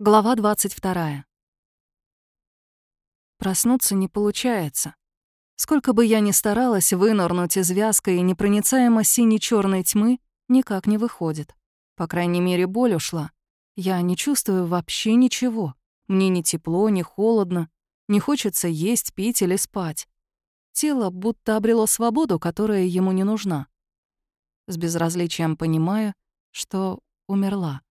Глава 22. Проснуться не получается. Сколько бы я ни старалась вынырнуть из вязкой и непроницаемо сине черной тьмы, никак не выходит. По крайней мере, боль ушла. Я не чувствую вообще ничего. Мне ни тепло, ни холодно. Не хочется есть, пить или спать. Тело будто обрело свободу, которая ему не нужна. С безразличием понимаю, что умерла.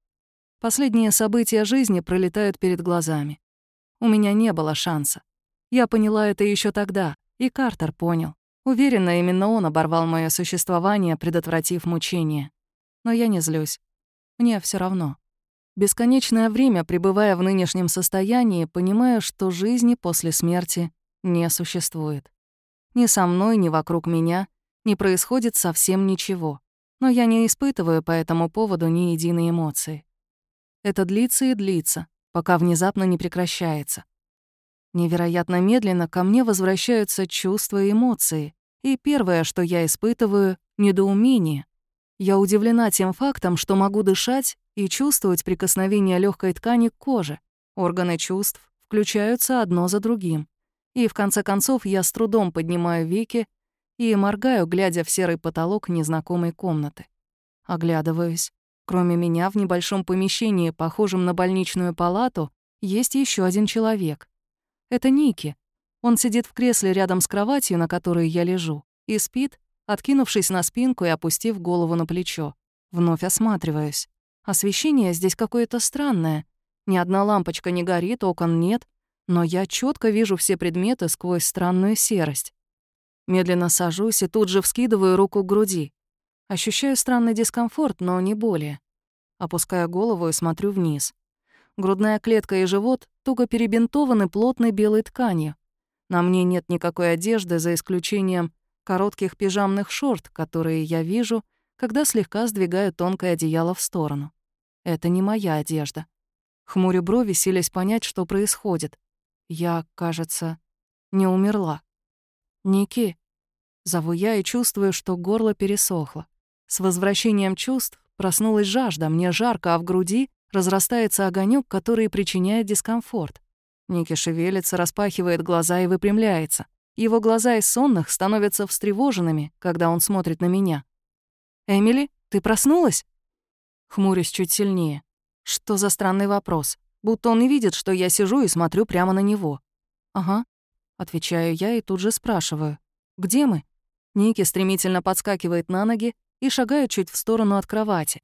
Последние события жизни пролетают перед глазами. У меня не было шанса. Я поняла это еще тогда, и Картер понял. Уверена, именно он оборвал мое существование, предотвратив мучение. Но я не злюсь. Мне все равно. Бесконечное время, пребывая в нынешнем состоянии, понимаю, что жизни после смерти не существует. Ни со мной, ни вокруг меня не происходит совсем ничего. Но я не испытываю по этому поводу ни единой эмоции. Это длится и длится, пока внезапно не прекращается. Невероятно медленно ко мне возвращаются чувства и эмоции. И первое, что я испытываю — недоумение. Я удивлена тем фактом, что могу дышать и чувствовать прикосновение легкой ткани к коже. Органы чувств включаются одно за другим. И в конце концов я с трудом поднимаю веки и моргаю, глядя в серый потолок незнакомой комнаты. Оглядываюсь. Кроме меня, в небольшом помещении, похожем на больничную палату, есть еще один человек. Это Ники. Он сидит в кресле рядом с кроватью, на которой я лежу, и спит, откинувшись на спинку и опустив голову на плечо. Вновь осматриваюсь. Освещение здесь какое-то странное. Ни одна лампочка не горит, окон нет, но я четко вижу все предметы сквозь странную серость. Медленно сажусь и тут же вскидываю руку к груди. Ощущаю странный дискомфорт, но не более. Опускаю голову и смотрю вниз. Грудная клетка и живот туго перебинтованы плотной белой тканью. На мне нет никакой одежды, за исключением коротких пижамных шорт, которые я вижу, когда слегка сдвигаю тонкое одеяло в сторону. Это не моя одежда. Хмурю брови, силясь понять, что происходит. Я, кажется, не умерла. «Ники», — зову я и чувствую, что горло пересохло. С возвращением чувств проснулась жажда, мне жарко, а в груди разрастается огонек, который причиняет дискомфорт. Ники шевелится, распахивает глаза и выпрямляется. Его глаза из сонных становятся встревоженными, когда он смотрит на меня. «Эмили, ты проснулась?» Хмурюсь чуть сильнее. Что за странный вопрос? Будто он не видит, что я сижу и смотрю прямо на него. «Ага», — отвечаю я и тут же спрашиваю. «Где мы?» Ники стремительно подскакивает на ноги и шагаю чуть в сторону от кровати.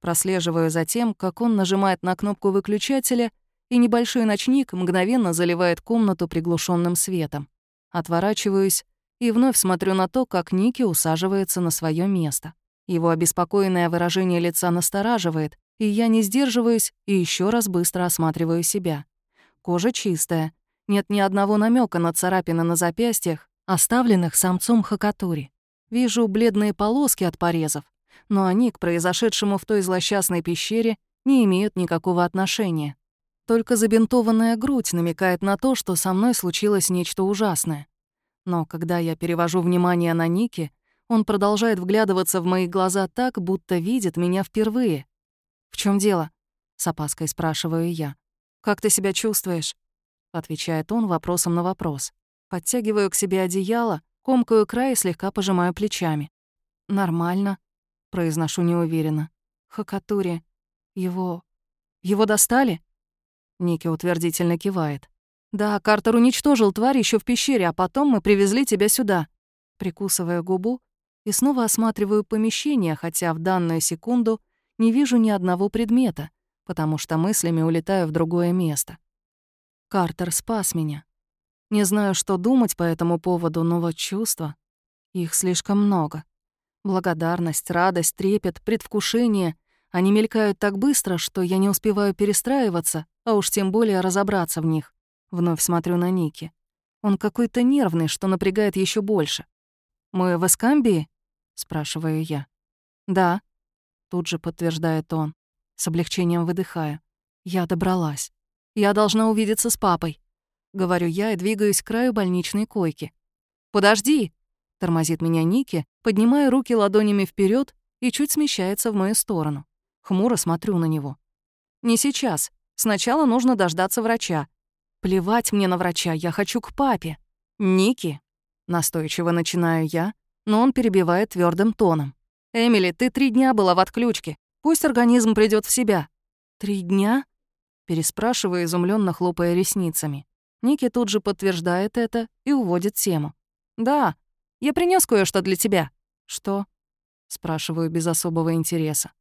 Прослеживаю за тем, как он нажимает на кнопку выключателя, и небольшой ночник мгновенно заливает комнату приглушенным светом. Отворачиваюсь и вновь смотрю на то, как Ники усаживается на свое место. Его обеспокоенное выражение лица настораживает, и я не сдерживаюсь и еще раз быстро осматриваю себя. Кожа чистая, нет ни одного намека на царапины на запястьях, оставленных самцом Хакатури. Вижу бледные полоски от порезов, но они к произошедшему в той злосчастной пещере не имеют никакого отношения. Только забинтованная грудь намекает на то, что со мной случилось нечто ужасное. Но когда я перевожу внимание на Ники, он продолжает вглядываться в мои глаза так, будто видит меня впервые. «В чем дело?» — с опаской спрашиваю я. «Как ты себя чувствуешь?» — отвечает он вопросом на вопрос. Подтягиваю к себе одеяло, Комкаю край и слегка пожимаю плечами. «Нормально», — произношу неуверенно. «Хакатури. Его... Его достали?» Ники утвердительно кивает. «Да, Картер уничтожил тварь еще в пещере, а потом мы привезли тебя сюда». Прикусывая губу и снова осматриваю помещение, хотя в данную секунду не вижу ни одного предмета, потому что мыслями улетаю в другое место. Картер спас меня. Не знаю, что думать по этому поводу, но вот чувства... Их слишком много. Благодарность, радость, трепет, предвкушение — они мелькают так быстро, что я не успеваю перестраиваться, а уж тем более разобраться в них. Вновь смотрю на Ники. Он какой-то нервный, что напрягает еще больше. «Мы в Эскамбии?» — спрашиваю я. «Да», — тут же подтверждает он, с облегчением выдыхая. «Я добралась. Я должна увидеться с папой говорю я и двигаюсь к краю больничной койки. «Подожди!» — тормозит меня Ники, поднимая руки ладонями вперед и чуть смещается в мою сторону. Хмуро смотрю на него. «Не сейчас. Сначала нужно дождаться врача. Плевать мне на врача, я хочу к папе. Ники. Настойчиво начинаю я, но он перебивает твердым тоном. «Эмили, ты три дня была в отключке. Пусть организм придет в себя». «Три дня?» Переспрашиваю, изумленно хлопая ресницами. Ники тут же подтверждает это и уводит тему. «Да, я принес кое-что для тебя». «Что?» Спрашиваю без особого интереса.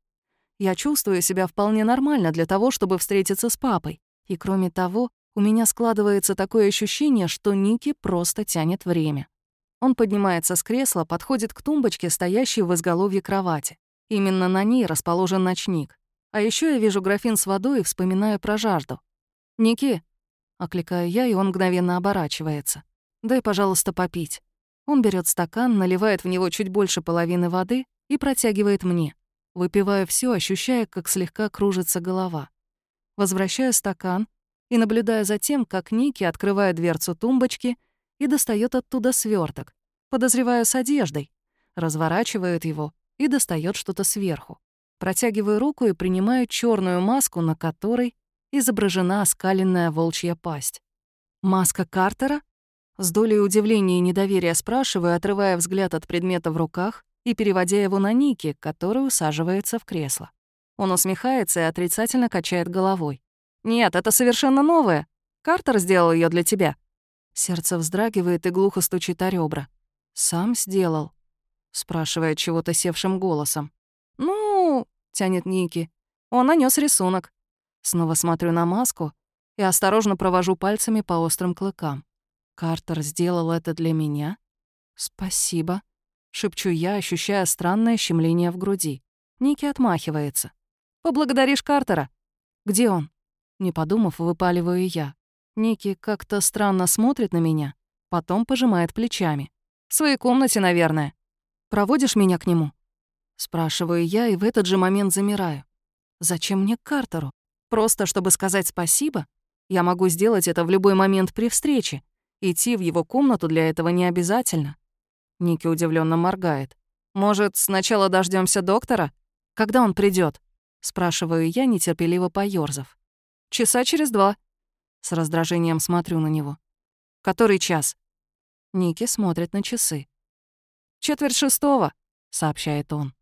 Я чувствую себя вполне нормально для того, чтобы встретиться с папой. И кроме того, у меня складывается такое ощущение, что Ники просто тянет время. Он поднимается с кресла, подходит к тумбочке, стоящей в изголовье кровати. Именно на ней расположен ночник. А еще я вижу графин с водой и вспоминаю про жажду. «Ники!» — окликаю я, и он мгновенно оборачивается. «Дай, пожалуйста, попить». Он берет стакан, наливает в него чуть больше половины воды и протягивает мне. Выпиваю все, ощущая, как слегка кружится голова. Возвращаю стакан и наблюдаю за тем, как Ники открывает дверцу тумбочки — и достает оттуда сверток, подозреваю с одеждой, разворачивает его и достает что-то сверху. Протягиваю руку и принимаю черную маску, на которой изображена оскаленная волчья пасть. «Маска Картера?» С долей удивления и недоверия спрашиваю, отрывая взгляд от предмета в руках и переводя его на Ники, который усаживается в кресло. Он усмехается и отрицательно качает головой. «Нет, это совершенно новое. Картер сделал ее для тебя. Сердце вздрагивает и глухо стучит о ребра. «Сам сделал?» — спрашивает чего-то севшим голосом. «Ну...» — тянет Ники. «Он нанес рисунок». Снова смотрю на маску и осторожно провожу пальцами по острым клыкам. «Картер сделал это для меня?» «Спасибо», — шепчу я, ощущая странное щемление в груди. Ники отмахивается. «Поблагодаришь Картера?» «Где он?» Не подумав, выпаливаю я. Ники как-то странно смотрит на меня, потом пожимает плечами. «В своей комнате, наверное. Проводишь меня к нему?» Спрашиваю я и в этот же момент замираю. «Зачем мне Картеру? Просто чтобы сказать спасибо? Я могу сделать это в любой момент при встрече. Идти в его комнату для этого не обязательно». Ники удивленно моргает. «Может, сначала дождемся доктора? Когда он придет? спрашиваю я, нетерпеливо поёрзав. «Часа через два», с раздражением смотрю на него. «Который час?» Ники смотрит на часы. «Четверть шестого», — сообщает он.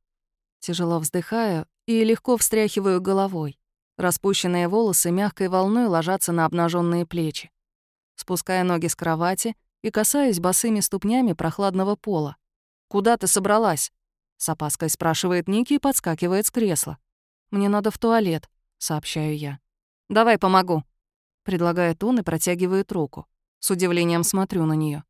Тяжело вздыхаю и легко встряхиваю головой. Распущенные волосы мягкой волной ложатся на обнаженные плечи. Спуская ноги с кровати и касаюсь босыми ступнями прохладного пола. «Куда ты собралась?» — с опаской спрашивает Ники и подскакивает с кресла. «Мне надо в туалет», — сообщаю я. «Давай помогу», предлагает он и протягивает руку. С удивлением смотрю на нее.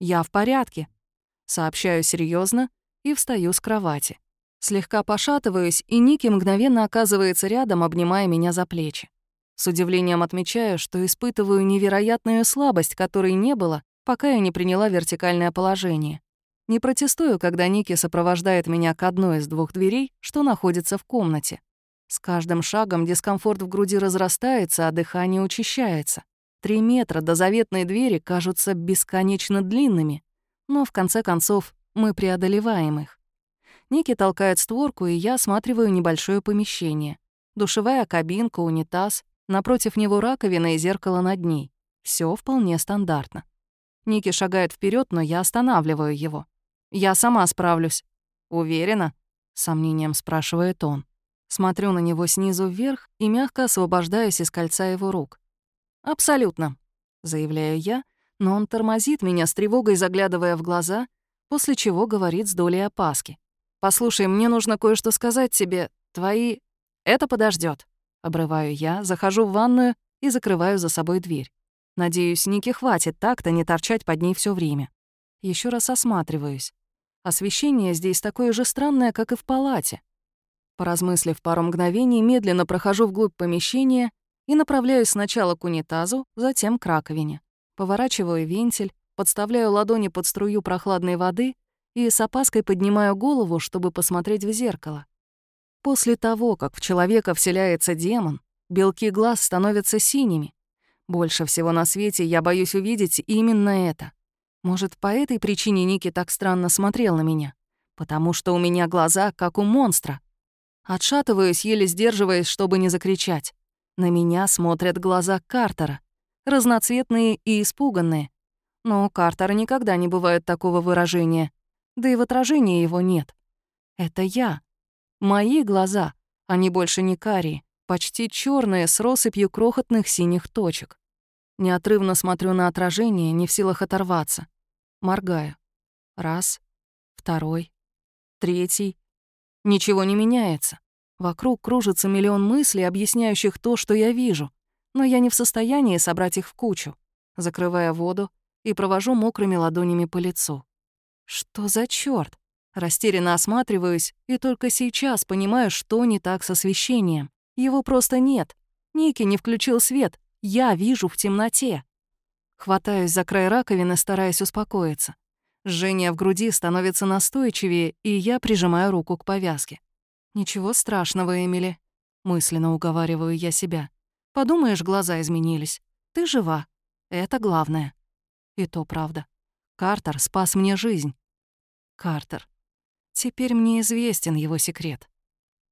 «Я в порядке», — сообщаю серьезно и встаю с кровати. Слегка пошатываюсь, и Ники мгновенно оказывается рядом, обнимая меня за плечи. С удивлением отмечаю, что испытываю невероятную слабость, которой не было, пока я не приняла вертикальное положение. Не протестую, когда Ники сопровождает меня к одной из двух дверей, что находится в комнате. С каждым шагом дискомфорт в груди разрастается, а дыхание учащается. Три метра до заветной двери кажутся бесконечно длинными, но в конце концов мы преодолеваем их. Ники толкает створку, и я осматриваю небольшое помещение. Душевая кабинка, унитаз, напротив него раковина и зеркало над ней. Все вполне стандартно. Ники шагает вперед, но я останавливаю его. «Я сама справлюсь». «Уверена?» — сомнением спрашивает он. Смотрю на него снизу вверх и мягко освобождаюсь из кольца его рук. «Абсолютно», — заявляю я, но он тормозит меня с тревогой, заглядывая в глаза, после чего говорит с долей опаски. «Послушай, мне нужно кое-что сказать тебе. Твои... Это подождет. Обрываю я, захожу в ванную и закрываю за собой дверь. Надеюсь, Ники хватит так-то не торчать под ней все время. Еще раз осматриваюсь. Освещение здесь такое же странное, как и в палате. Поразмыслив пару мгновений, медленно прохожу вглубь помещения и направляюсь сначала к унитазу, затем к раковине. Поворачиваю вентиль, подставляю ладони под струю прохладной воды и с опаской поднимаю голову, чтобы посмотреть в зеркало. После того, как в человека вселяется демон, белки глаз становятся синими. Больше всего на свете я боюсь увидеть именно это. Может, по этой причине Ники так странно смотрел на меня? Потому что у меня глаза, как у монстра — Отшатываюсь, еле сдерживаясь, чтобы не закричать. На меня смотрят глаза Картера, разноцветные и испуганные. Но у Картера никогда не бывает такого выражения, да и в отражении его нет. Это я. Мои глаза, они больше не карие, почти черные с россыпью крохотных синих точек. Неотрывно смотрю на отражение, не в силах оторваться. Моргаю. Раз, второй, третий. Ничего не меняется. Вокруг кружится миллион мыслей, объясняющих то, что я вижу, но я не в состоянии собрать их в кучу, закрывая воду и провожу мокрыми ладонями по лицу. Что за чёрт? Растерянно осматриваюсь и только сейчас понимаю, что не так с освещением. Его просто нет. Ники не включил свет. Я вижу в темноте. Хватаюсь за край раковины, стараясь успокоиться. Жжение в груди становится настойчивее, и я прижимаю руку к повязке. «Ничего страшного, Эмили», — мысленно уговариваю я себя. «Подумаешь, глаза изменились. Ты жива. Это главное». И то правда. Картер спас мне жизнь. Картер. Теперь мне известен его секрет.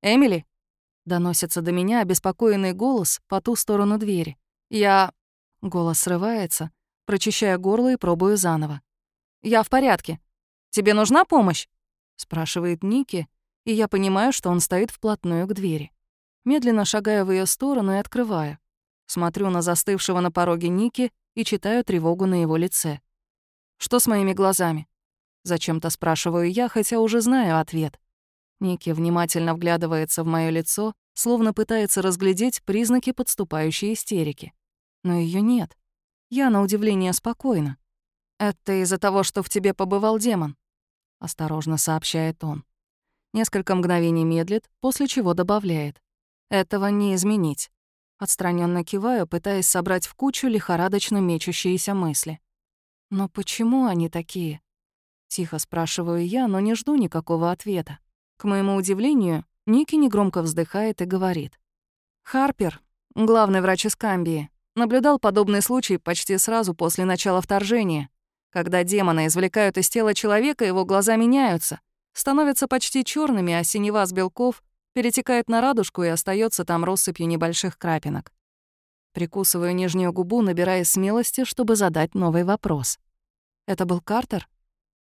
«Эмили?» — доносится до меня обеспокоенный голос по ту сторону двери. «Я...» — голос срывается, прочищая горло и пробую заново. «Я в порядке. Тебе нужна помощь?» — спрашивает Ники, и я понимаю, что он стоит вплотную к двери. Медленно шагаю в ее сторону и открываю. Смотрю на застывшего на пороге Ники и читаю тревогу на его лице. «Что с моими глазами?» Зачем-то спрашиваю я, хотя уже знаю ответ. Ники внимательно вглядывается в моё лицо, словно пытается разглядеть признаки подступающей истерики. Но её нет. Я, на удивление, спокойна. «Это из-за того, что в тебе побывал демон», — осторожно сообщает он. Несколько мгновений медлит, после чего добавляет. «Этого не изменить». Отстраненно киваю, пытаясь собрать в кучу лихорадочно мечущиеся мысли. «Но почему они такие?» Тихо спрашиваю я, но не жду никакого ответа. К моему удивлению, Ники негромко вздыхает и говорит. «Харпер, главный врач из Камбии, наблюдал подобный случай почти сразу после начала вторжения. Когда демона извлекают из тела человека, его глаза меняются, становятся почти черными, а синева с белков перетекает на радужку и остается там россыпью небольших крапинок. Прикусываю нижнюю губу, набираясь смелости, чтобы задать новый вопрос. «Это был Картер?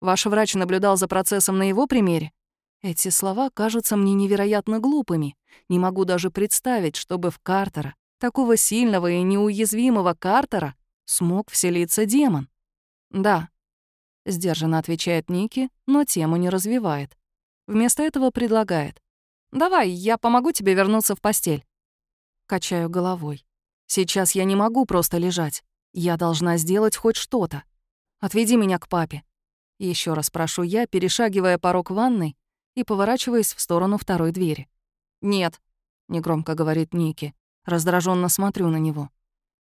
Ваш врач наблюдал за процессом на его примере?» Эти слова кажутся мне невероятно глупыми. Не могу даже представить, чтобы в Картера, такого сильного и неуязвимого Картера, смог вселиться демон. «Да», — сдержанно отвечает Ники, но тему не развивает. Вместо этого предлагает. «Давай, я помогу тебе вернуться в постель». Качаю головой. «Сейчас я не могу просто лежать. Я должна сделать хоть что-то. Отведи меня к папе». Еще раз прошу я, перешагивая порог ванной и поворачиваясь в сторону второй двери. «Нет», — негромко говорит Ники. Раздраженно смотрю на него.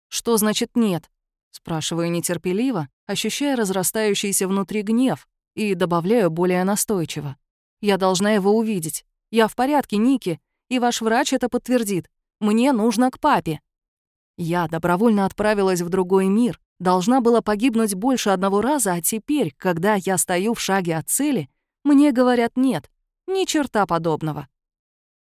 «Что значит нет?» Спрашиваю нетерпеливо, ощущая разрастающийся внутри гнев, и добавляю более настойчиво. «Я должна его увидеть. Я в порядке, Ники, и ваш врач это подтвердит. Мне нужно к папе». Я добровольно отправилась в другой мир, должна была погибнуть больше одного раза, а теперь, когда я стою в шаге от цели, мне говорят «нет». Ни черта подобного.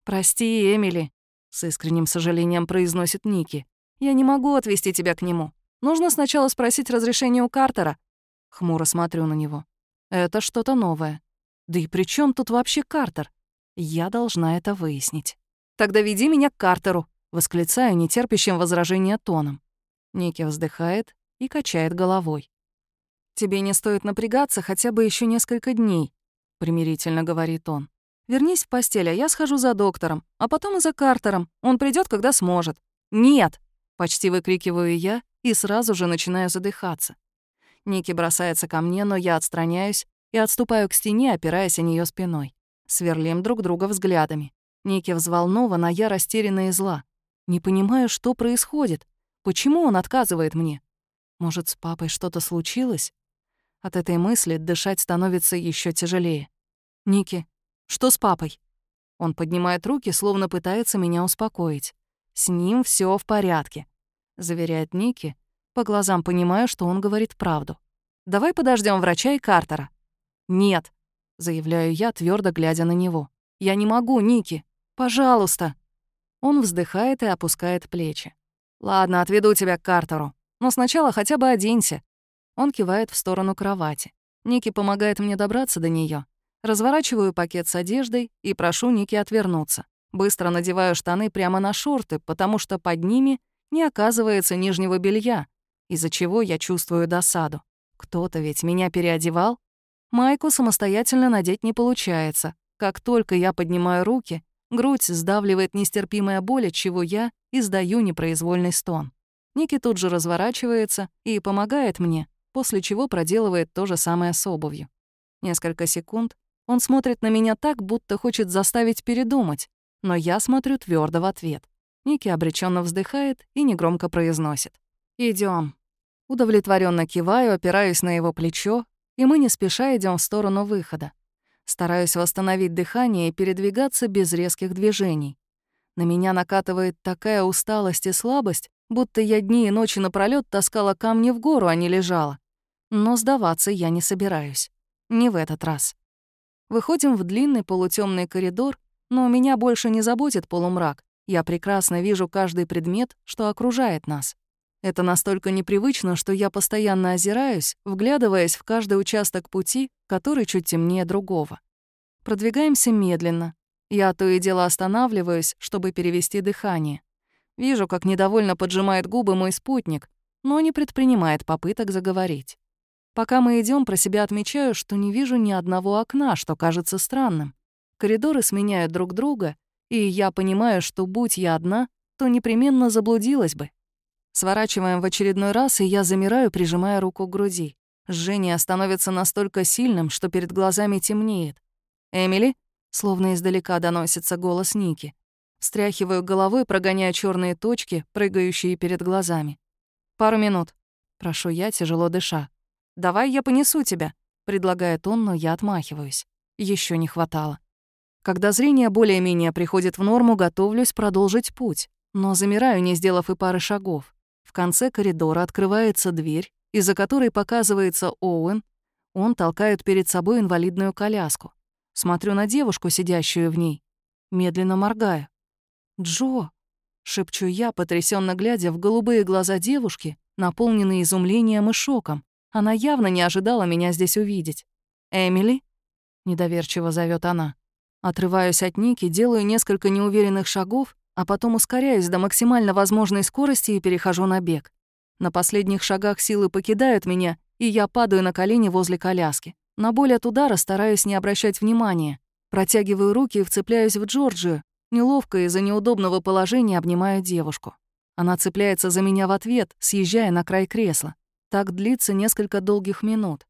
«Прости, Эмили», — с искренним сожалением произносит Ники. «Я не могу отвезти тебя к нему. Нужно сначала спросить разрешение у Картера. Хмуро смотрю на него. Это что-то новое. Да и при чем тут вообще Картер? Я должна это выяснить. Тогда веди меня к Картеру, восклицаю нетерпящим возражения тоном. Ники вздыхает и качает головой. «Тебе не стоит напрягаться хотя бы еще несколько дней», — примирительно говорит он. «Вернись в постель, а я схожу за доктором, а потом и за Картером. Он придет, когда сможет». «Нет!» — почти выкрикиваю я и сразу же начинаю задыхаться. Ники бросается ко мне, но я отстраняюсь и отступаю к стене, опираясь о нее спиной. Сверлим друг друга взглядами. Ники взволнована, я растеряна и зла. Не понимаю, что происходит. Почему он отказывает мне? Может, с папой что-то случилось? От этой мысли дышать становится еще тяжелее. «Ники, что с папой?» Он поднимает руки, словно пытается меня успокоить. «С ним все в порядке. — заверяет Ники. По глазам понимаю, что он говорит правду. «Давай подождем врача и Картера». «Нет», — заявляю я, твердо глядя на него. «Я не могу, Ники. Пожалуйста». Он вздыхает и опускает плечи. «Ладно, отведу тебя к Картеру. Но сначала хотя бы оденься». Он кивает в сторону кровати. Ники помогает мне добраться до нее. Разворачиваю пакет с одеждой и прошу Ники отвернуться. Быстро надеваю штаны прямо на шорты, потому что под ними не оказывается нижнего белья, из-за чего я чувствую досаду. Кто-то ведь меня переодевал. Майку самостоятельно надеть не получается. Как только я поднимаю руки, грудь сдавливает нестерпимая боль, чего я издаю непроизвольный стон. Ники тут же разворачивается и помогает мне, после чего проделывает то же самое с обувью. Несколько секунд он смотрит на меня так, будто хочет заставить передумать, но я смотрю твердо в ответ. Ники обреченно вздыхает и негромко произносит. Идем. Удовлетворенно киваю, опираюсь на его плечо, и мы не спеша идем в сторону выхода. Стараюсь восстановить дыхание и передвигаться без резких движений. На меня накатывает такая усталость и слабость, будто я дни и ночи напролёт таскала камни в гору, а не лежала. Но сдаваться я не собираюсь. Не в этот раз. Выходим в длинный полутемный коридор, но меня больше не заботит полумрак. Я прекрасно вижу каждый предмет, что окружает нас. Это настолько непривычно, что я постоянно озираюсь, вглядываясь в каждый участок пути, который чуть темнее другого. Продвигаемся медленно. Я то и дело останавливаюсь, чтобы перевести дыхание. Вижу, как недовольно поджимает губы мой спутник, но не предпринимает попыток заговорить. Пока мы идем, про себя отмечаю, что не вижу ни одного окна, что кажется странным. Коридоры сменяют друг друга, и я понимаю, что будь я одна, то непременно заблудилась бы. Сворачиваем в очередной раз, и я замираю, прижимая руку к груди. Жжение становится настолько сильным, что перед глазами темнеет. «Эмили?» — словно издалека доносится голос Ники. Встряхиваю головой, прогоняя черные точки, прыгающие перед глазами. «Пару минут». Прошу я, тяжело дыша. «Давай я понесу тебя», — предлагает он, но я отмахиваюсь. Еще не хватало. Когда зрение более-менее приходит в норму, готовлюсь продолжить путь, но замираю, не сделав и пары шагов. В конце коридора открывается дверь, из-за которой показывается Оуэн. Он толкает перед собой инвалидную коляску. Смотрю на девушку, сидящую в ней. Медленно моргаю. «Джо!» — шепчу я, потрясенно глядя в голубые глаза девушки, наполненные изумлением и шоком. Она явно не ожидала меня здесь увидеть. «Эмили?» — недоверчиво зовет она. Отрываюсь от Ники, делаю несколько неуверенных шагов а потом ускоряюсь до максимально возможной скорости и перехожу на бег. На последних шагах силы покидают меня, и я падаю на колени возле коляски. На боль от удара стараюсь не обращать внимания. Протягиваю руки и вцепляюсь в Джорджию. Неловко из-за неудобного положения обнимаю девушку. Она цепляется за меня в ответ, съезжая на край кресла. Так длится несколько долгих минут.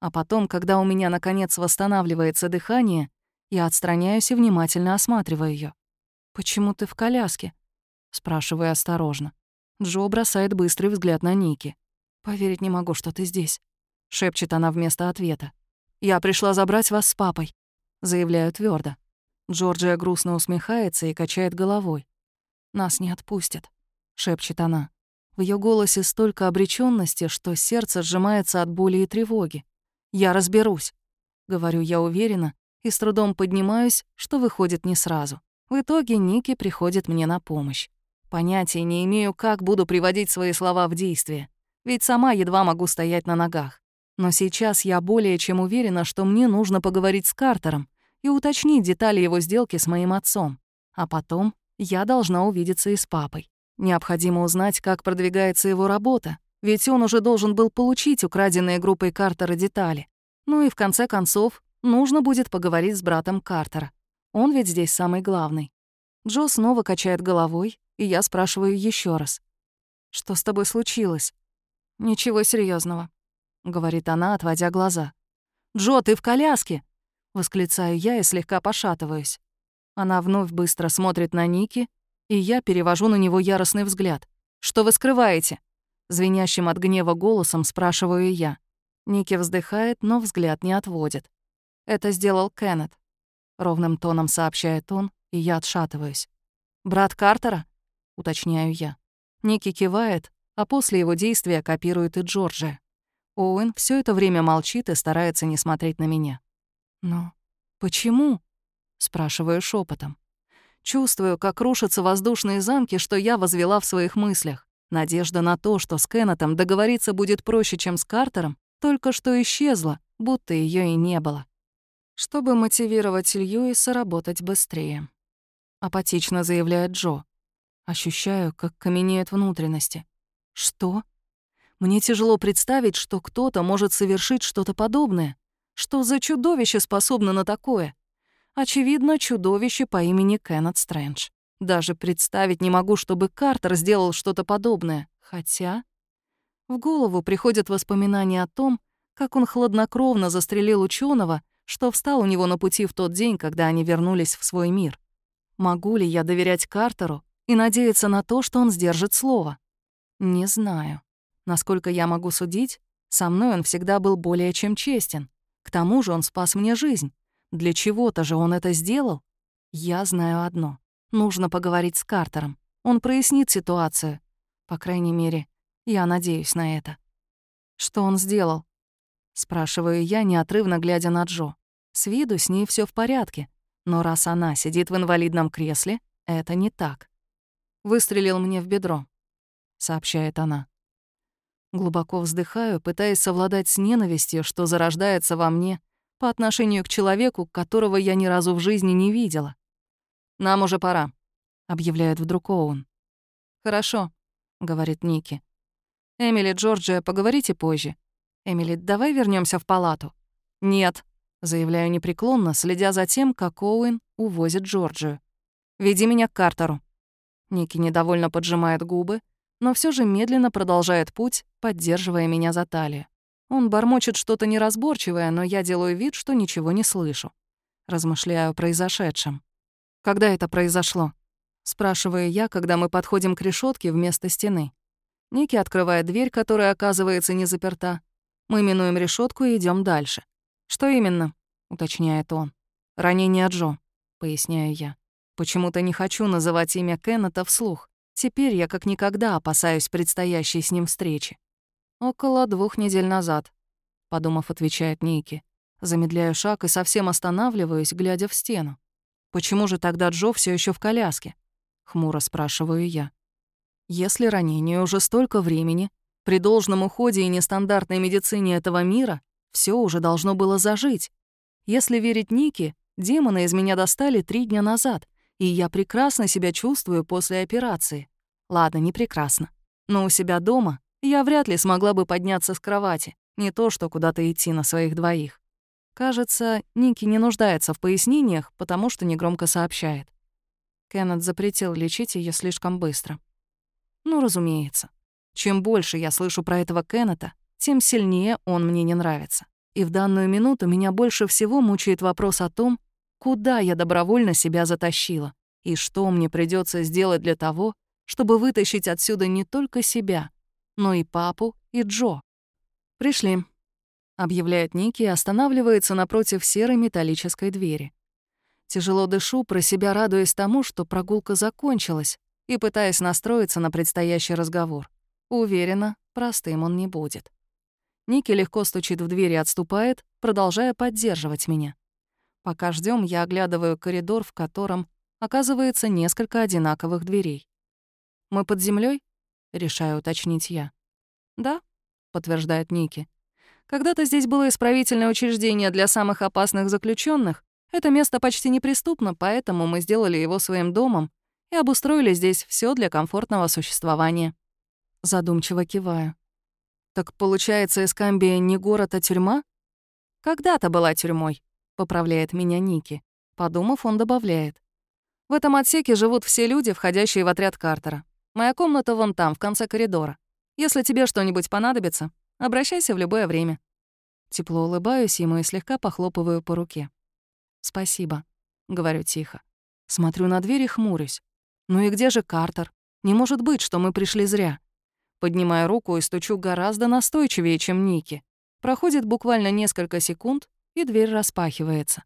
А потом, когда у меня наконец восстанавливается дыхание, я отстраняюсь и внимательно осматриваю ее. «Почему ты в коляске?» Спрашиваю осторожно. Джо бросает быстрый взгляд на Ники. «Поверить не могу, что ты здесь», — шепчет она вместо ответа. «Я пришла забрать вас с папой», — заявляю твердо. Джорджия грустно усмехается и качает головой. «Нас не отпустят», — шепчет она. В ее голосе столько обречённости, что сердце сжимается от боли и тревоги. «Я разберусь», — говорю я уверенно, и с трудом поднимаюсь, что выходит не сразу. В итоге Ники приходит мне на помощь. Понятия не имею, как буду приводить свои слова в действие, ведь сама едва могу стоять на ногах. Но сейчас я более чем уверена, что мне нужно поговорить с Картером и уточнить детали его сделки с моим отцом. А потом я должна увидеться и с папой. Необходимо узнать, как продвигается его работа, ведь он уже должен был получить украденные группой Картера детали. Ну и в конце концов, нужно будет поговорить с братом Картера. Он ведь здесь самый главный. Джо снова качает головой, и я спрашиваю еще раз. «Что с тобой случилось?» «Ничего серьезного, говорит она, отводя глаза. «Джо, ты в коляске!» — восклицаю я и слегка пошатываюсь. Она вновь быстро смотрит на Ники, и я перевожу на него яростный взгляд. «Что вы скрываете?» Звенящим от гнева голосом спрашиваю я. Ники вздыхает, но взгляд не отводит. Это сделал Кеннет. — ровным тоном сообщает он, и я отшатываюсь. «Брат Картера?» — уточняю я. Ники кивает, а после его действия копирует и Джорджия. Оуэн все это время молчит и старается не смотреть на меня. «Но почему?» — спрашиваю шепотом. Чувствую, как рушатся воздушные замки, что я возвела в своих мыслях. Надежда на то, что с Кеннетом договориться будет проще, чем с Картером, только что исчезла, будто ее и не было. Чтобы мотивировать Льюиса работать быстрее. Апатично заявляет Джо. Ощущаю, как каменеют внутренности. Что? Мне тяжело представить, что кто-то может совершить что-то подобное. Что за чудовище способно на такое? Очевидно, чудовище по имени Кеннет Стрэндж. Даже представить не могу, чтобы Картер сделал что-то подобное. Хотя... В голову приходят воспоминания о том, как он хладнокровно застрелил ученого, что встал у него на пути в тот день, когда они вернулись в свой мир. Могу ли я доверять Картеру и надеяться на то, что он сдержит слово? Не знаю. Насколько я могу судить, со мной он всегда был более чем честен. К тому же он спас мне жизнь. Для чего-то же он это сделал. Я знаю одно. Нужно поговорить с Картером. Он прояснит ситуацию. По крайней мере, я надеюсь на это. Что он сделал? Спрашиваю я, неотрывно глядя на Джо. С виду с ней все в порядке. Но раз она сидит в инвалидном кресле, это не так. «Выстрелил мне в бедро», — сообщает она. Глубоко вздыхаю, пытаясь совладать с ненавистью, что зарождается во мне по отношению к человеку, которого я ни разу в жизни не видела. «Нам уже пора», — объявляет вдруг Оуэн. «Хорошо», — говорит Ники. «Эмили, Джорджия, поговорите позже. Эмили, давай вернемся в палату». «Нет», — заявляю непреклонно, следя за тем, как Оуэн увозит Джорджию. «Веди меня к Картеру». Ники недовольно поджимает губы, но все же медленно продолжает путь, поддерживая меня за талию. Он бормочет что-то неразборчивое, но я делаю вид, что ничего не слышу. Размышляю о произошедшем. «Когда это произошло?» Спрашиваю я, когда мы подходим к решетке вместо стены. Ники открывает дверь, которая оказывается не заперта. Мы минуем решетку и идем дальше. «Что именно?» — уточняет он. «Ранение Джо», — поясняю я. Почему-то не хочу называть имя Кеннета вслух. Теперь я как никогда опасаюсь предстоящей с ним встречи. «Около двух недель назад», — подумав, отвечает Ники. Замедляю шаг и совсем останавливаюсь, глядя в стену. «Почему же тогда Джо все еще в коляске?» — хмуро спрашиваю я. «Если ранение уже столько времени, при должном уходе и нестандартной медицине этого мира все уже должно было зажить. Если верить Нике, демоны из меня достали три дня назад, и я прекрасно себя чувствую после операции. Ладно, не прекрасно. Но у себя дома я вряд ли смогла бы подняться с кровати, не то что куда-то идти на своих двоих. Кажется, Ники не нуждается в пояснениях, потому что негромко сообщает. Кеннет запретил лечить ее слишком быстро. Ну, разумеется. Чем больше я слышу про этого Кеннета, тем сильнее он мне не нравится. И в данную минуту меня больше всего мучает вопрос о том, куда я добровольно себя затащила и что мне придется сделать для того, чтобы вытащить отсюда не только себя, но и папу, и Джо. «Пришли», — объявляет Ники и останавливается напротив серой металлической двери. Тяжело дышу, про себя радуясь тому, что прогулка закончилась, и пытаясь настроиться на предстоящий разговор. Уверена, простым он не будет. Ники легко стучит в дверь и отступает, продолжая поддерживать меня. Пока ждем, я оглядываю коридор, в котором оказывается несколько одинаковых дверей. «Мы под землей? решаю уточнить я. «Да», — подтверждает Ники. «Когда-то здесь было исправительное учреждение для самых опасных заключенных. Это место почти неприступно, поэтому мы сделали его своим домом и обустроили здесь все для комфортного существования». Задумчиво киваю. «Так получается, Эскамбия не город, а тюрьма?» «Когда-то была тюрьмой», — поправляет меня Ники. Подумав, он добавляет. «В этом отсеке живут все люди, входящие в отряд Картера. Моя комната вон там, в конце коридора. Если тебе что-нибудь понадобится, обращайся в любое время». Тепло улыбаюсь ему и слегка похлопываю по руке. «Спасибо», — говорю тихо. Смотрю на дверь и хмурюсь. «Ну и где же Картер? Не может быть, что мы пришли зря». Поднимаю руку и стучу гораздо настойчивее, чем Ники. Проходит буквально несколько секунд, и дверь распахивается.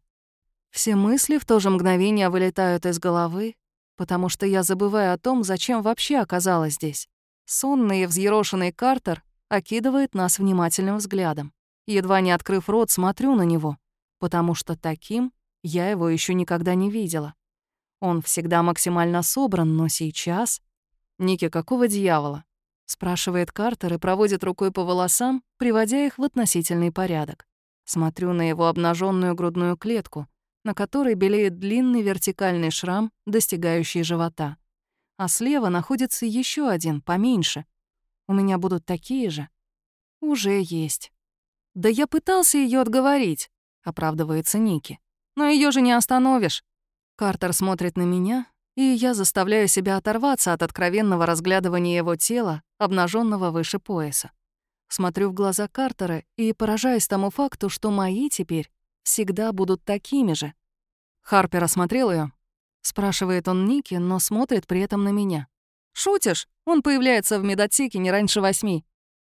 Все мысли в то же мгновение вылетают из головы, потому что я забываю о том, зачем вообще оказалась здесь. Сонный и взъерошенный Картер окидывает нас внимательным взглядом. Едва не открыв рот, смотрю на него, потому что таким я его еще никогда не видела. Он всегда максимально собран, но сейчас... «Ники, какого дьявола?» — спрашивает Картер и проводит рукой по волосам, приводя их в относительный порядок. Смотрю на его обнаженную грудную клетку, на которой белеет длинный вертикальный шрам, достигающий живота. А слева находится еще один, поменьше. У меня будут такие же. Уже есть. «Да я пытался ее отговорить», — оправдывается Ники. «Но ее же не остановишь». Картер смотрит на меня, и я заставляю себя оторваться от откровенного разглядывания его тела, обнаженного выше пояса. Смотрю в глаза Картера и поражаюсь тому факту, что мои теперь всегда будут такими же. Харпер осмотрел ее, спрашивает он Ники, но смотрит при этом на меня. «Шутишь? Он появляется в медотеке не раньше восьми.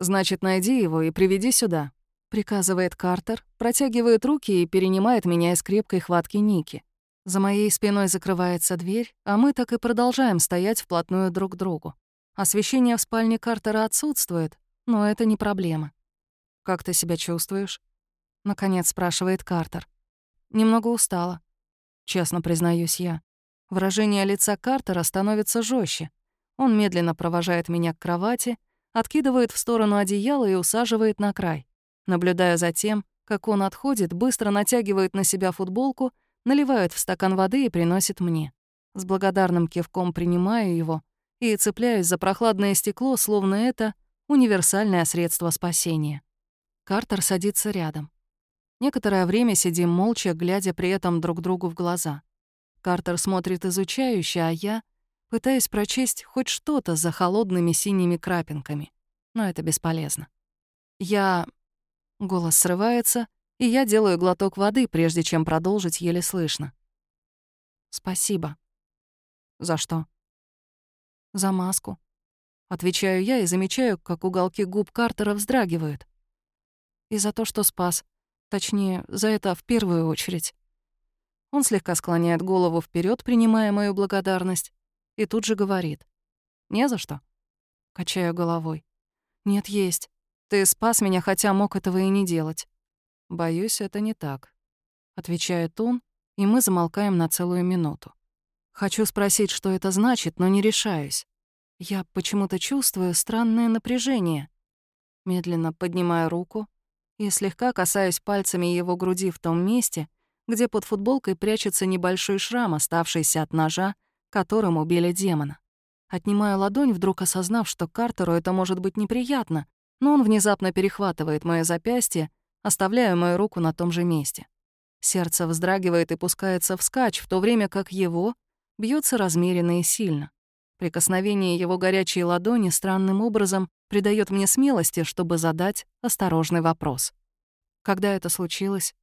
Значит, найди его и приведи сюда», — приказывает Картер, протягивает руки и перенимает меня из крепкой хватки Ники. За моей спиной закрывается дверь, а мы так и продолжаем стоять вплотную друг к другу. Освещение в спальне Картера отсутствует, но это не проблема. «Как ты себя чувствуешь?» — наконец спрашивает Картер. «Немного устала», — честно признаюсь я. Выражение лица Картера становится жестче. Он медленно провожает меня к кровати, откидывает в сторону одеяло и усаживает на край. Наблюдая за тем, как он отходит, быстро натягивает на себя футболку — наливает в стакан воды и приносит мне. С благодарным кивком принимаю его и цепляюсь за прохладное стекло, словно это универсальное средство спасения. Картер садится рядом. Некоторое время сидим молча, глядя при этом друг другу в глаза. Картер смотрит изучающе, а я пытаюсь прочесть хоть что-то за холодными синими крапинками. Но это бесполезно. Я... Голос срывается, и я делаю глоток воды, прежде чем продолжить еле слышно. «Спасибо». «За что?» «За маску». Отвечаю я и замечаю, как уголки губ Картера вздрагивают. И за то, что спас. Точнее, за это в первую очередь. Он слегка склоняет голову вперед, принимая мою благодарность, и тут же говорит. «Не за что». Качаю головой. «Нет, есть. Ты спас меня, хотя мог этого и не делать. «Боюсь, это не так», — отвечает он, и мы замолкаем на целую минуту. Хочу спросить, что это значит, но не решаюсь. Я почему-то чувствую странное напряжение. Медленно поднимаю руку и слегка касаюсь пальцами его груди в том месте, где под футболкой прячется небольшой шрам, оставшийся от ножа, которым убили демона. Отнимаю ладонь, вдруг осознав, что Картеру это может быть неприятно, но он внезапно перехватывает моё запястье Оставляю мою руку на том же месте. Сердце вздрагивает и пускается вскачь, в то время как его бьется размеренно и сильно. Прикосновение его горячей ладони странным образом придает мне смелости, чтобы задать осторожный вопрос. Когда это случилось?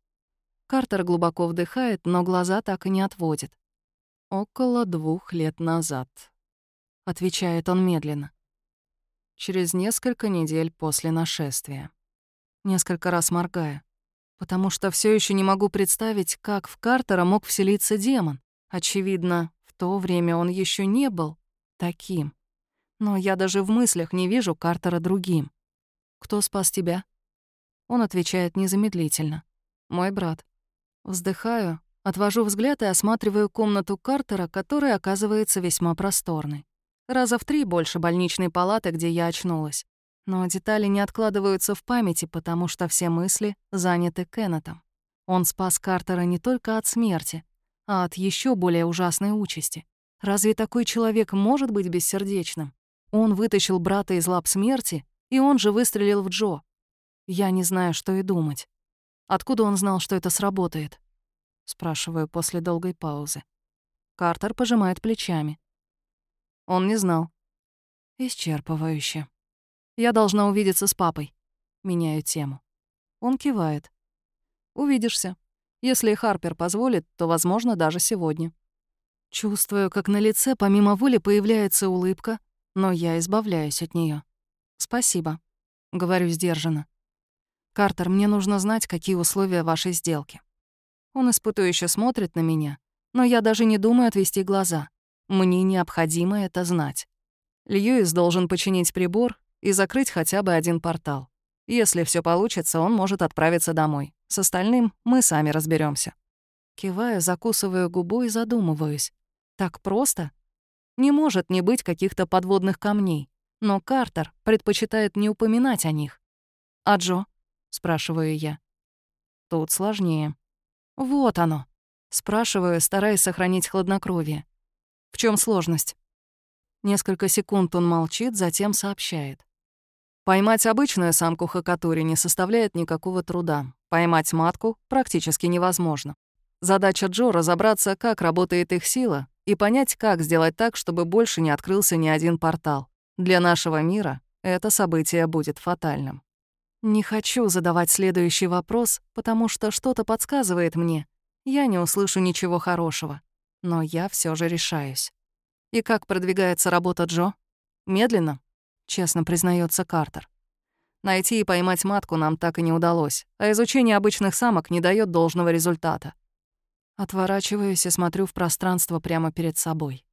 Картер глубоко вдыхает, но глаза так и не отводит. «Около двух лет назад», — отвечает он медленно. «Через несколько недель после нашествия» несколько раз моргая, потому что все еще не могу представить, как в Картера мог вселиться демон. Очевидно, в то время он еще не был таким. Но я даже в мыслях не вижу Картера другим. «Кто спас тебя?» Он отвечает незамедлительно. «Мой брат». Вздыхаю, отвожу взгляд и осматриваю комнату Картера, которая оказывается весьма просторной. Раза в три больше больничной палаты, где я очнулась. Но детали не откладываются в памяти, потому что все мысли заняты Кеннетом. Он спас Картера не только от смерти, а от еще более ужасной участи. Разве такой человек может быть бессердечным? Он вытащил брата из лап смерти, и он же выстрелил в Джо. Я не знаю, что и думать. Откуда он знал, что это сработает? Спрашиваю после долгой паузы. Картер пожимает плечами. Он не знал. Исчерпывающе. Я должна увидеться с папой. Меняю тему. Он кивает. Увидишься. Если Харпер позволит, то, возможно, даже сегодня. Чувствую, как на лице помимо воли появляется улыбка, но я избавляюсь от нее. «Спасибо», — говорю сдержанно. «Картер, мне нужно знать, какие условия вашей сделки». Он испытующе смотрит на меня, но я даже не думаю отвести глаза. Мне необходимо это знать. Льюис должен починить прибор и закрыть хотя бы один портал. Если все получится, он может отправиться домой. С остальным мы сами разберемся. Киваю, закусываю губу и задумываюсь. Так просто? Не может не быть каких-то подводных камней, но Картер предпочитает не упоминать о них. «А Джо?» — спрашиваю я. Тут сложнее. «Вот оно», — спрашиваю, стараясь сохранить хладнокровие. «В чем сложность?» Несколько секунд он молчит, затем сообщает. Поймать обычную самку хакатури не составляет никакого труда. Поймать матку практически невозможно. Задача Джо — разобраться, как работает их сила, и понять, как сделать так, чтобы больше не открылся ни один портал. Для нашего мира это событие будет фатальным. Не хочу задавать следующий вопрос, потому что что-то подсказывает мне. Я не услышу ничего хорошего. Но я все же решаюсь. И как продвигается работа Джо? Медленно, честно признается Картер. Найти и поймать матку нам так и не удалось, а изучение обычных самок не дает должного результата. Отворачиваюсь и смотрю в пространство прямо перед собой.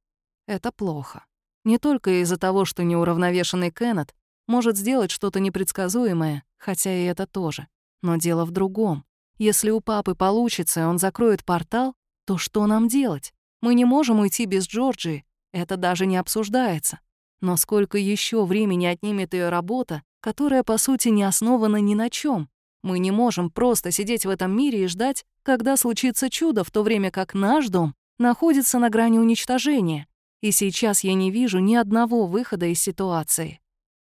Это плохо. Не только из-за того, что неуравновешенный Кеннет может сделать что-то непредсказуемое, хотя и это тоже. Но дело в другом. Если у папы получится, он закроет портал, то что нам делать? Мы не можем уйти без Джорджии, это даже не обсуждается. Но сколько еще времени отнимет ее работа, которая, по сути, не основана ни на чем? Мы не можем просто сидеть в этом мире и ждать, когда случится чудо, в то время как наш дом находится на грани уничтожения. И сейчас я не вижу ни одного выхода из ситуации.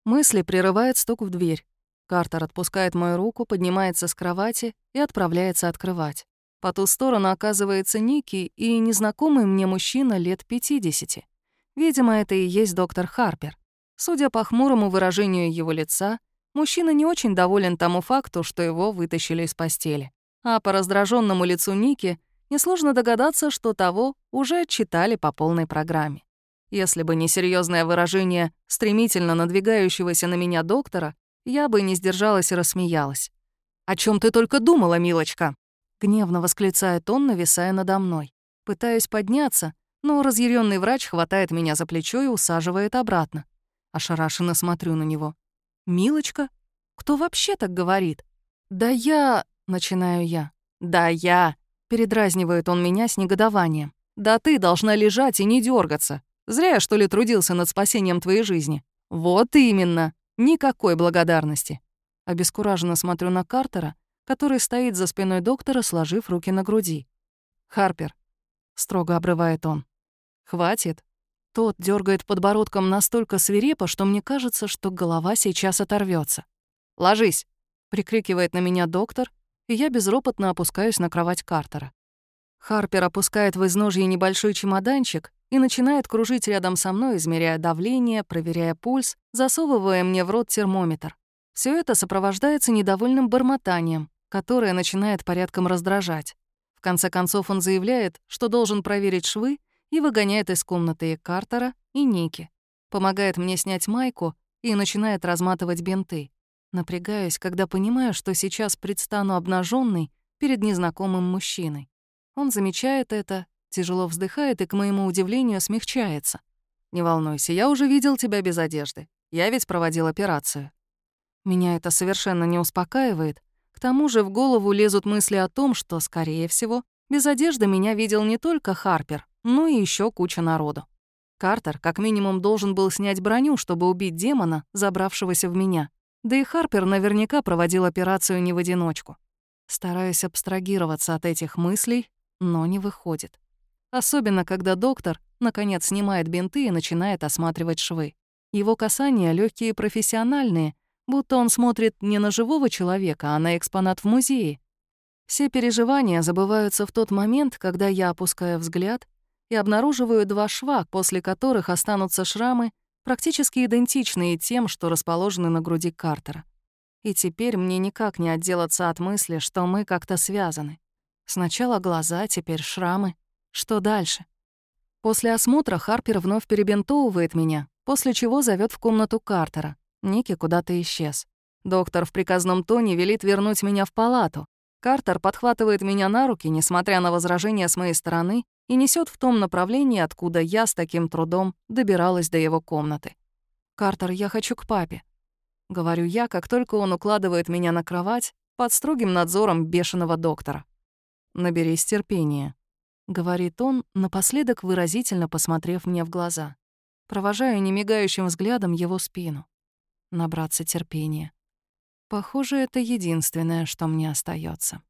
Мысли прерывает стук в дверь. Картер отпускает мою руку, поднимается с кровати и отправляется открывать. По ту сторону оказывается Ники и незнакомый мне мужчина лет 50. Видимо, это и есть доктор Харпер. Судя по хмурому выражению его лица, мужчина не очень доволен тому факту, что его вытащили из постели. А по раздраженному лицу Ники несложно догадаться, что того уже отчитали по полной программе. Если бы не серьезное выражение стремительно надвигающегося на меня доктора, я бы не сдержалась и рассмеялась. «О чем ты только думала, милочка?» Гневно восклицает он, нависая надо мной. Пытаюсь подняться, но разъяренный врач хватает меня за плечо и усаживает обратно. Ошарашенно смотрю на него. «Милочка? Кто вообще так говорит?» «Да я...» — начинаю я. «Да я...» — передразнивает он меня с негодованием. «Да ты должна лежать и не дергаться. Зря я, что ли, трудился над спасением твоей жизни. Вот именно. Никакой благодарности». Обескураженно смотрю на Картера, который стоит за спиной доктора, сложив руки на груди. «Харпер», — строго обрывает он, Хватит. Тот дергает подбородком настолько свирепо, что мне кажется, что голова сейчас оторвется. «Ложись!» — прикрикивает на меня доктор, и я безропотно опускаюсь на кровать Картера. Харпер опускает в изножье небольшой чемоданчик и начинает кружить рядом со мной, измеряя давление, проверяя пульс, засовывая мне в рот термометр. Все это сопровождается недовольным бормотанием, которое начинает порядком раздражать. В конце концов он заявляет, что должен проверить швы и выгоняет из комнаты и Картера, и Ники. Помогает мне снять майку и начинает разматывать бинты. Напрягаюсь, когда понимаю, что сейчас предстану обнаженной перед незнакомым мужчиной. Он замечает это, тяжело вздыхает и, к моему удивлению, смягчается. «Не волнуйся, я уже видел тебя без одежды. Я ведь проводил операцию». Меня это совершенно не успокаивает. К тому же в голову лезут мысли о том, что, скорее всего, без одежды меня видел не только Харпер, ну и еще куча народу. Картер как минимум должен был снять броню, чтобы убить демона, забравшегося в меня. Да и Харпер наверняка проводил операцию не в одиночку. Стараюсь абстрагироваться от этих мыслей, но не выходит. Особенно, когда доктор, наконец, снимает бинты и начинает осматривать швы. Его касания легкие и профессиональные, будто он смотрит не на живого человека, а на экспонат в музее. Все переживания забываются в тот момент, когда я опускаю взгляд и обнаруживаю два шва, после которых останутся шрамы, практически идентичные тем, что расположены на груди Картера. И теперь мне никак не отделаться от мысли, что мы как-то связаны. Сначала глаза, теперь шрамы. Что дальше? После осмотра Харпер вновь перебинтовывает меня, после чего зовет в комнату Картера. Ники куда-то исчез. Доктор в приказном тоне велит вернуть меня в палату. Картер подхватывает меня на руки, несмотря на возражения с моей стороны, и несет в том направлении, откуда я с таким трудом добиралась до его комнаты. «Картер, я хочу к папе», — говорю я, как только он укладывает меня на кровать под строгим надзором бешеного доктора. «Наберись терпения», — говорит он, напоследок выразительно посмотрев мне в глаза. Провожаю немигающим взглядом его спину. Набраться терпения. Похоже, это единственное, что мне остается.